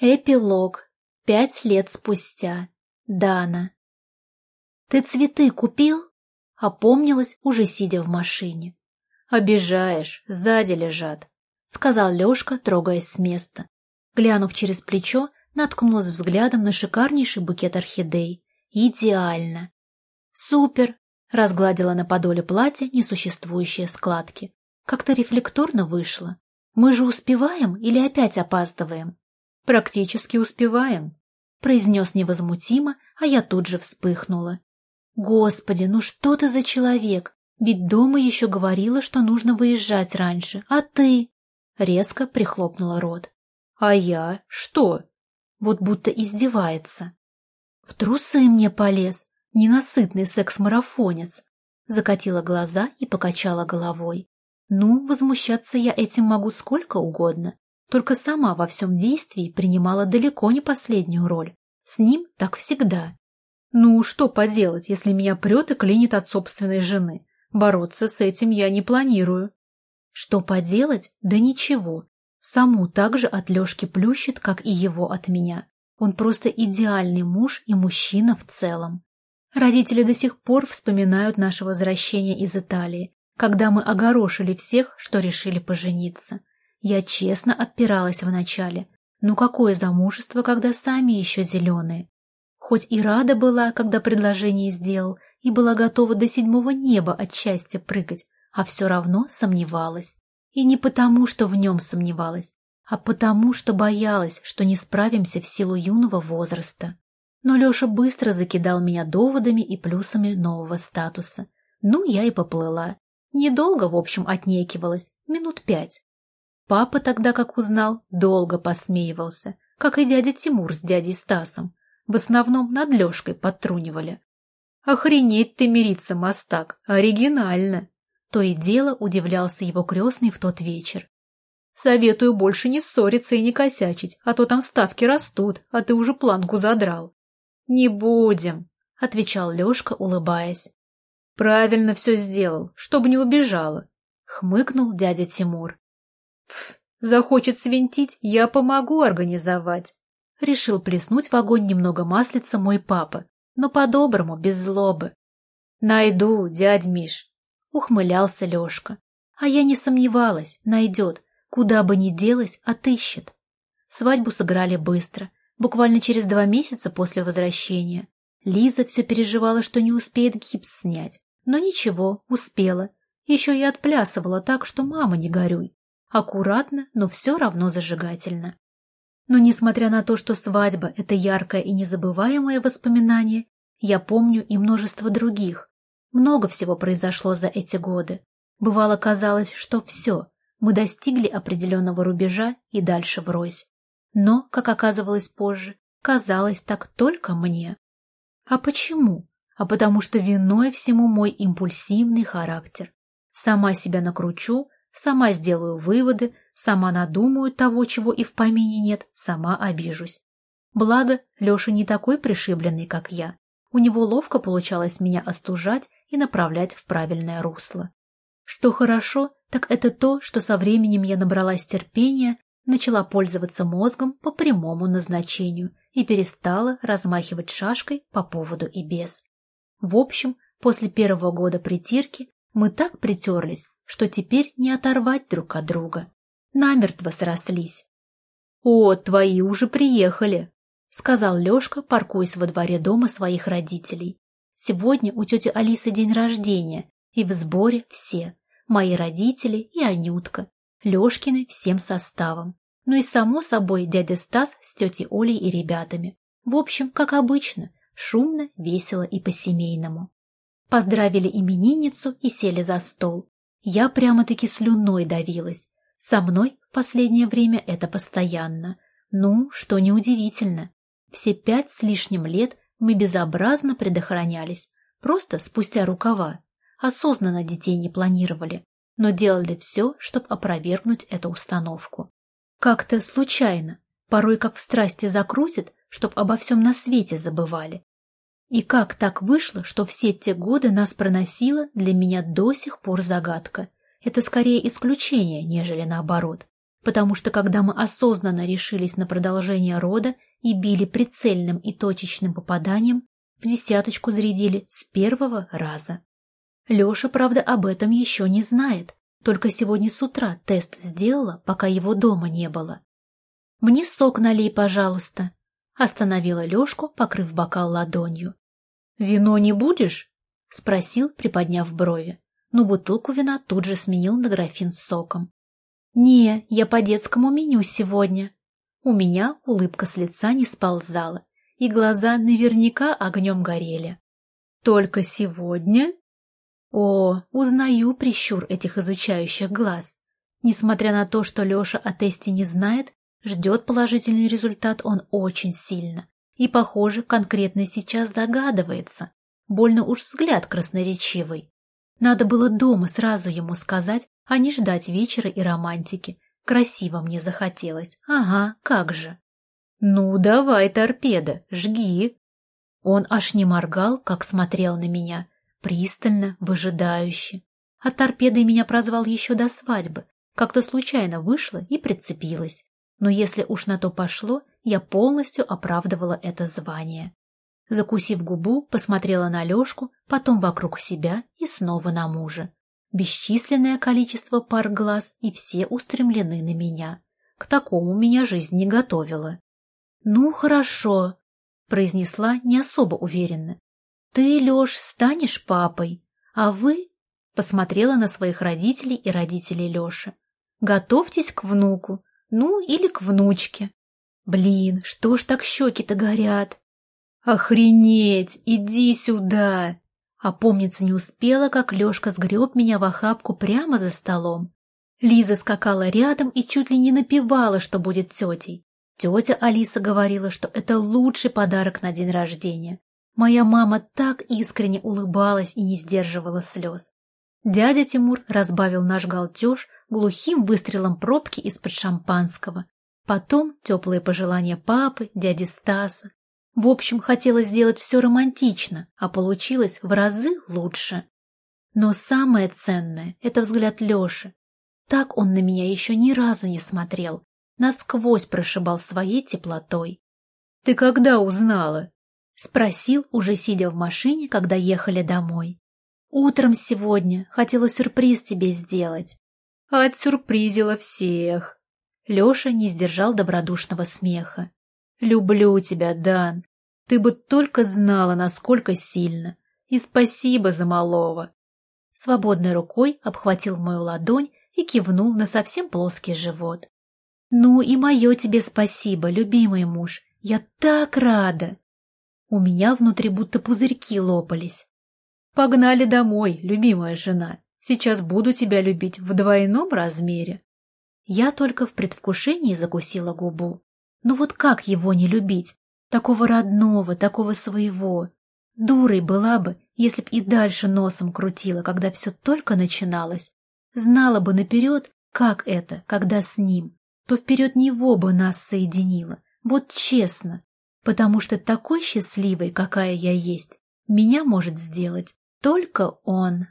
Эпилог. Пять лет спустя. Дана. «Ты цветы купил?» Опомнилась, уже сидя в машине. «Обижаешь, сзади лежат», — сказал Лешка, трогаясь с места. Глянув через плечо, наткнулась взглядом на шикарнейший букет орхидей. «Идеально!» «Супер!» — разгладила на подоле платья несуществующие складки. «Как-то рефлекторно вышло. Мы же успеваем или опять опаздываем?» «Практически успеваем», — произнес невозмутимо, а я тут же вспыхнула. «Господи, ну что ты за человек? Ведь дома еще говорила, что нужно выезжать раньше, а ты...» Резко прихлопнула рот. «А я? Что?» Вот будто издевается. «В трусы мне полез, ненасытный секс-марафонец!» Закатила глаза и покачала головой. «Ну, возмущаться я этим могу сколько угодно, только сама во всем действии принимала далеко не последнюю роль. С ним так всегда. Ну, что поделать, если меня прет и клинит от собственной жены? Бороться с этим я не планирую. Что поделать? Да ничего. Саму так же от Лешки плющит, как и его от меня. Он просто идеальный муж и мужчина в целом. Родители до сих пор вспоминают наше возвращение из Италии, когда мы огорошили всех, что решили пожениться. Я честно отпиралась вначале. Ну какое замужество, когда сами еще зеленые? Хоть и рада была, когда предложение сделал, и была готова до седьмого неба от счастья прыгать, а все равно сомневалась. И не потому, что в нем сомневалась, а потому, что боялась, что не справимся в силу юного возраста. Но Леша быстро закидал меня доводами и плюсами нового статуса. Ну, я и поплыла. Недолго, в общем, отнекивалась, минут пять. Папа тогда, как узнал, долго посмеивался, как и дядя Тимур с дядей Стасом. В основном над Лешкой подтрунивали. «Охренеть ты мириться, мастак! Оригинально!» То и дело удивлялся его крестный в тот вечер. «Советую больше не ссориться и не косячить, а то там ставки растут, а ты уже планку задрал». «Не будем», — отвечал Лешка, улыбаясь. «Правильно все сделал, чтобы не убежала», — хмыкнул дядя Тимур. Захочет свинтить, я помогу организовать. Решил плеснуть в огонь немного маслица мой папа, но по-доброму, без злобы. Найду, дядь Миш, ухмылялся Лешка. А я не сомневалась, найдет, куда бы ни делась, отыщет. Свадьбу сыграли быстро, буквально через два месяца после возвращения. Лиза все переживала, что не успеет гипс снять, но ничего, успела. Еще и отплясывала так, что мама не горюй. Аккуратно, но все равно зажигательно. Но несмотря на то, что свадьба — это яркое и незабываемое воспоминание, я помню и множество других. Много всего произошло за эти годы. Бывало казалось, что все, мы достигли определенного рубежа и дальше врозь. Но, как оказывалось позже, казалось так только мне. А почему? А потому что виной всему мой импульсивный характер. Сама себя накручу, Сама сделаю выводы, сама надумаю того, чего и в помине нет, сама обижусь. Благо, Леша не такой пришибленный, как я. У него ловко получалось меня остужать и направлять в правильное русло. Что хорошо, так это то, что со временем я набралась терпения, начала пользоваться мозгом по прямому назначению и перестала размахивать шашкой по поводу и без. В общем, после первого года притирки мы так притерлись, что теперь не оторвать друг от друга. Намертво срослись. — О, твои уже приехали, — сказал Лешка, паркуясь во дворе дома своих родителей. Сегодня у тети Алисы день рождения, и в сборе все. Мои родители и Анютка. Лешкины всем составом. Ну и, само собой, дядя Стас с тетей Олей и ребятами. В общем, как обычно, шумно, весело и по-семейному. Поздравили именинницу и сели за стол. Я прямо-таки слюной давилась. Со мной в последнее время это постоянно. Ну, что неудивительно. Все пять с лишним лет мы безобразно предохранялись, просто спустя рукава. Осознанно детей не планировали, но делали все, чтобы опровергнуть эту установку. Как-то случайно, порой как в страсти закрутит, чтоб обо всем на свете забывали. И как так вышло, что все те годы нас проносило, для меня до сих пор загадка. Это скорее исключение, нежели наоборот. потому что когда мы осознанно решились на продолжение рода и били прицельным и точечным попаданием, в десяточку зарядили с первого раза. Леша, правда, об этом еще не знает, только сегодня с утра тест сделала, пока его дома не было. «Мне сок налей, пожалуйста», — остановила Лешку, покрыв бокал ладонью. «Вино не будешь?» — спросил, приподняв брови, но бутылку вина тут же сменил на графин с соком. «Не, я по детскому меню сегодня». У меня улыбка с лица не сползала, и глаза наверняка огнем горели. «Только сегодня?» О, узнаю прищур этих изучающих глаз. Несмотря на то, что Леша о тесте не знает, ждет положительный результат он очень сильно. И, похоже, конкретно сейчас догадывается. Больно уж взгляд красноречивый. Надо было дома сразу ему сказать, а не ждать вечера и романтики. Красиво мне захотелось. Ага, как же. Ну, давай, торпеда, жги. Он аж не моргал, как смотрел на меня. Пристально, выжидающе. А торпедой меня прозвал еще до свадьбы. Как-то случайно вышла и прицепилась. Но если уж на то пошло, я полностью оправдывала это звание. Закусив губу, посмотрела на Лешку, потом вокруг себя и снова на мужа. Бесчисленное количество пар глаз, и все устремлены на меня. К такому меня жизнь не готовила. «Ну, хорошо», — произнесла не особо уверенно. «Ты, Леш, станешь папой, а вы...» — посмотрела на своих родителей и родителей Леши. «Готовьтесь к внуку, ну или к внучке». «Блин, что ж так щеки-то горят?» «Охренеть! Иди сюда!» Опомниться не успела, как Лешка сгреб меня в охапку прямо за столом. Лиза скакала рядом и чуть ли не напевала, что будет тетей. Тетя Алиса говорила, что это лучший подарок на день рождения. Моя мама так искренне улыбалась и не сдерживала слез. Дядя Тимур разбавил наш галдеж глухим выстрелом пробки из-под шампанского. Потом теплые пожелания папы, дяди Стаса, в общем, хотела сделать все романтично, а получилось в разы лучше. Но самое ценное — это взгляд Леши. Так он на меня еще ни разу не смотрел, насквозь прошибал своей теплотой. — Ты когда узнала? — спросил, уже сидя в машине, когда ехали домой. — Утром сегодня хотела сюрприз тебе сделать. — Отсюрпризила всех. Леша не сдержал добродушного смеха. «Люблю тебя, Дан. Ты бы только знала, насколько сильно. И спасибо за малого. Свободной рукой обхватил мою ладонь и кивнул на совсем плоский живот. «Ну и мое тебе спасибо, любимый муж. Я так рада!» У меня внутри будто пузырьки лопались. «Погнали домой, любимая жена. Сейчас буду тебя любить в двойном размере». Я только в предвкушении закусила губу. Ну вот как его не любить? Такого родного, такого своего. Дурой была бы, если б и дальше носом крутила, когда все только начиналось. Знала бы наперед, как это, когда с ним, то вперед него бы нас соединило. Вот честно. Потому что такой счастливой, какая я есть, меня может сделать только он.